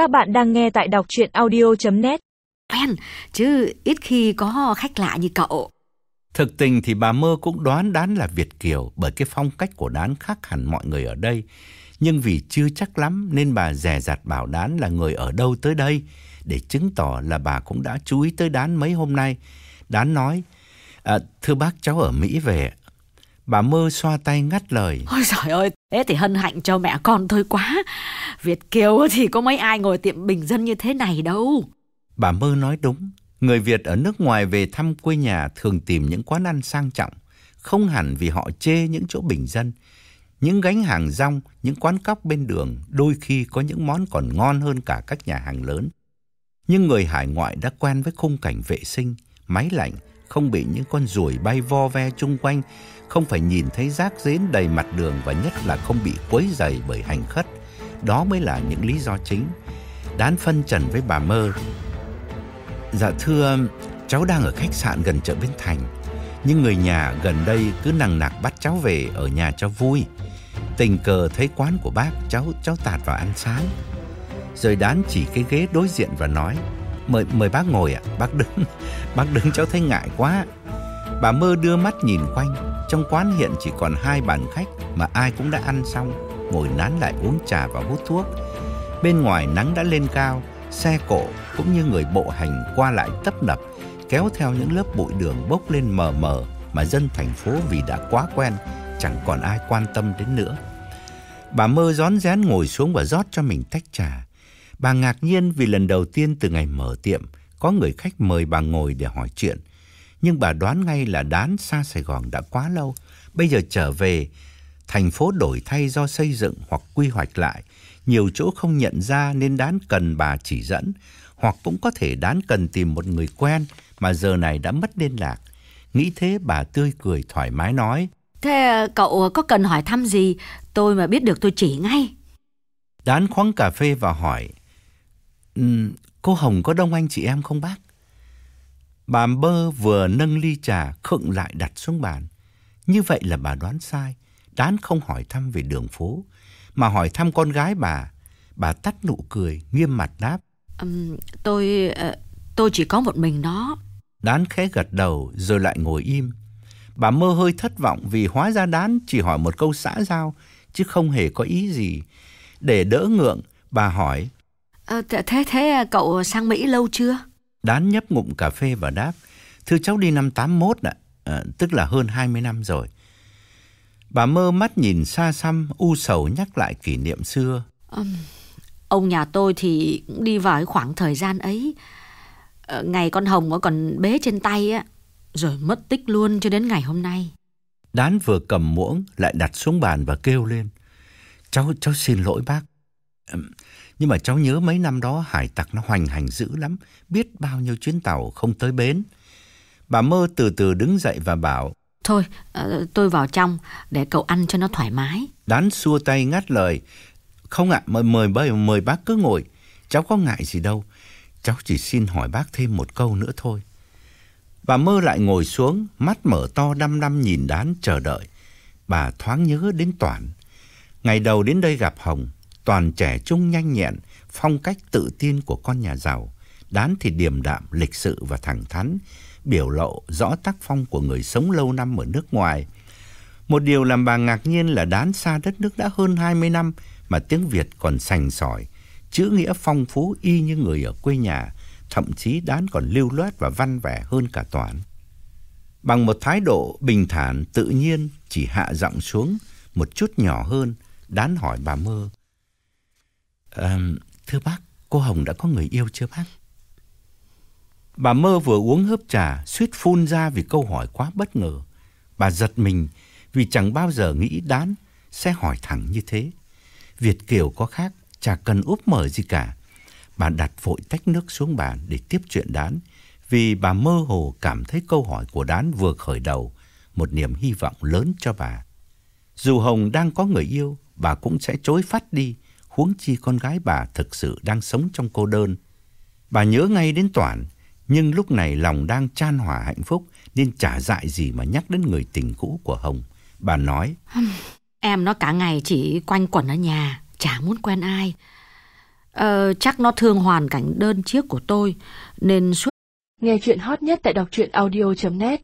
Các bạn đang nghe tại đọc chuyện audio.net quen, chứ ít khi có khách lạ như cậu. Thực tình thì bà Mơ cũng đoán Đán là Việt Kiều bởi cái phong cách của Đán khác hẳn mọi người ở đây. Nhưng vì chưa chắc lắm nên bà dè dặt bảo Đán là người ở đâu tới đây để chứng tỏ là bà cũng đã chú ý tới Đán mấy hôm nay. Đán nói, à, thưa bác cháu ở Mỹ về. Bà Mơ xoa tay ngắt lời. Ôi trời ơi, thế thì hân hạnh cho mẹ con thôi quá. Việt Kiều thì có mấy ai ngồi tiệm bình dân như thế này đâu. Bà Mơ nói đúng. Người Việt ở nước ngoài về thăm quê nhà thường tìm những quán ăn sang trọng, không hẳn vì họ chê những chỗ bình dân. Những gánh hàng rong, những quán cóc bên đường đôi khi có những món còn ngon hơn cả các nhà hàng lớn. Nhưng người hải ngoại đã quen với khung cảnh vệ sinh, máy lạnh, không bị những con ruồi bay vo ve chung quanh, không phải nhìn thấy rác rến đầy mặt đường và nhất là không bị quấy rầy bởi hành khất. Đó mới là những lý do chính. Đán phân trần với bà Mơ. Dạ thưa, cháu đang ở khách sạn gần chợ Bến Thành. Nhưng người nhà gần đây cứ nằng nặc bắt cháu về ở nhà cho vui. Tình cờ thấy quán của bác, cháu cháu tạt vào ăn sáng. Rồi đán chỉ cái ghế đối diện và nói, mời mời bác ngồi ạ, bác đứng, bác đứng cháu thấy ngại quá. Bà Mơ đưa mắt nhìn quanh, trong quán hiện chỉ còn hai bàn khách mà ai cũng đã ăn xong, ngồi nán lại uống trà và hút thuốc. Bên ngoài nắng đã lên cao, xe cộ cũng như người bộ hành qua lại tấp nập, kéo theo những lớp bụi đường bốc lên mờ mờ mà dân thành phố vì đã quá quen, chẳng còn ai quan tâm đến nữa. Bà Mơ rón rén ngồi xuống và rót cho mình tách trà. Bà ngạc nhiên vì lần đầu tiên từ ngày mở tiệm, có người khách mời bà ngồi để hỏi chuyện. Nhưng bà đoán ngay là đán xa Sài Gòn đã quá lâu. Bây giờ trở về, thành phố đổi thay do xây dựng hoặc quy hoạch lại. Nhiều chỗ không nhận ra nên đán cần bà chỉ dẫn. Hoặc cũng có thể đán cần tìm một người quen mà giờ này đã mất liên lạc. Nghĩ thế bà tươi cười thoải mái nói. Thế cậu có cần hỏi thăm gì? Tôi mà biết được tôi chỉ ngay. Đán khoáng cà phê và hỏi. Um, cô Hồng có đông anh chị em không bác? Bà Bơ vừa nâng ly trà khựng lại đặt xuống bàn. Như vậy là bà đoán sai. Đán không hỏi thăm về đường phố, mà hỏi thăm con gái bà. Bà tắt nụ cười, nghiêm mặt đáp. Um, tôi uh, tôi chỉ có một mình nó. Đán khẽ gật đầu rồi lại ngồi im. Bà mơ hơi thất vọng vì hóa ra Đán chỉ hỏi một câu xã giao, chứ không hề có ý gì. Để đỡ ngượng, bà hỏi. À, thế thế cậu sang Mỹ lâu chưa? Đán nhấp ngụm cà phê và đáp. Thưa cháu đi năm 81 ạ, à, tức là hơn 20 năm rồi. Bà mơ mắt nhìn xa xăm, u sầu nhắc lại kỷ niệm xưa. Um, ông nhà tôi thì cũng đi vào khoảng thời gian ấy. Ờ, ngày con Hồng còn bế trên tay á, rồi mất tích luôn cho đến ngày hôm nay. Đán vừa cầm muỗng lại đặt xuống bàn và kêu lên. Cháu cháu xin lỗi bác. Nhưng mà cháu nhớ mấy năm đó hải tặc nó hoành hành dữ lắm, biết bao nhiêu chuyến tàu không tới bến. Bà mơ từ từ đứng dậy và bảo. Thôi, ờ, tôi vào trong để cậu ăn cho nó thoải mái. Đán xua tay ngắt lời. Không ạ, mời, mời, mời, mời bác cứ ngồi. Cháu có ngại gì đâu. Cháu chỉ xin hỏi bác thêm một câu nữa thôi. Bà mơ lại ngồi xuống, mắt mở to đăm đăm nhìn đán chờ đợi. Bà thoáng nhớ đến Toàn. Ngày đầu đến đây gặp Hồng, Toàn trẻ trung nhanh nhẹn, phong cách tự tin của con nhà giàu. Đán thì điềm đạm, lịch sự và thẳng thắn, biểu lộ rõ tác phong của người sống lâu năm ở nước ngoài. Một điều làm bà ngạc nhiên là đán xa đất nước đã hơn 20 năm mà tiếng Việt còn sành sỏi, chữ nghĩa phong phú y như người ở quê nhà, thậm chí đán còn lưu loát và văn vẻ hơn cả Toán. Bằng một thái độ bình thản, tự nhiên, chỉ hạ giọng xuống một chút nhỏ hơn, đán hỏi bà mơ. À, thưa bác, cô Hồng đã có người yêu chưa bác? Bà mơ vừa uống hớp trà, suýt phun ra vì câu hỏi quá bất ngờ. Bà giật mình vì chẳng bao giờ nghĩ đán sẽ hỏi thẳng như thế. Việt Kiều có khác, chả cần úp mở gì cả. Bà đặt vội tách nước xuống bàn để tiếp chuyện đán, vì bà mơ hồ cảm thấy câu hỏi của đán vừa khởi đầu, một niềm hy vọng lớn cho bà. Dù Hồng đang có người yêu, bà cũng sẽ chối phát đi, huống chi con gái bà thực sự đang sống trong cô đơn. Bà nhớ ngay đến Toản, nhưng lúc này lòng đang chan hòa hạnh phúc nên chả dại gì mà nhắc đến người tình cũ của Hồng. Bà nói, Em nó cả ngày chỉ quanh quẩn ở nhà, chả muốn quen ai. Ờ, chắc nó thương hoàn cảnh đơn chiếc của tôi, nên suốt Nghe chuyện hot nhất tại đọc truyện audio.net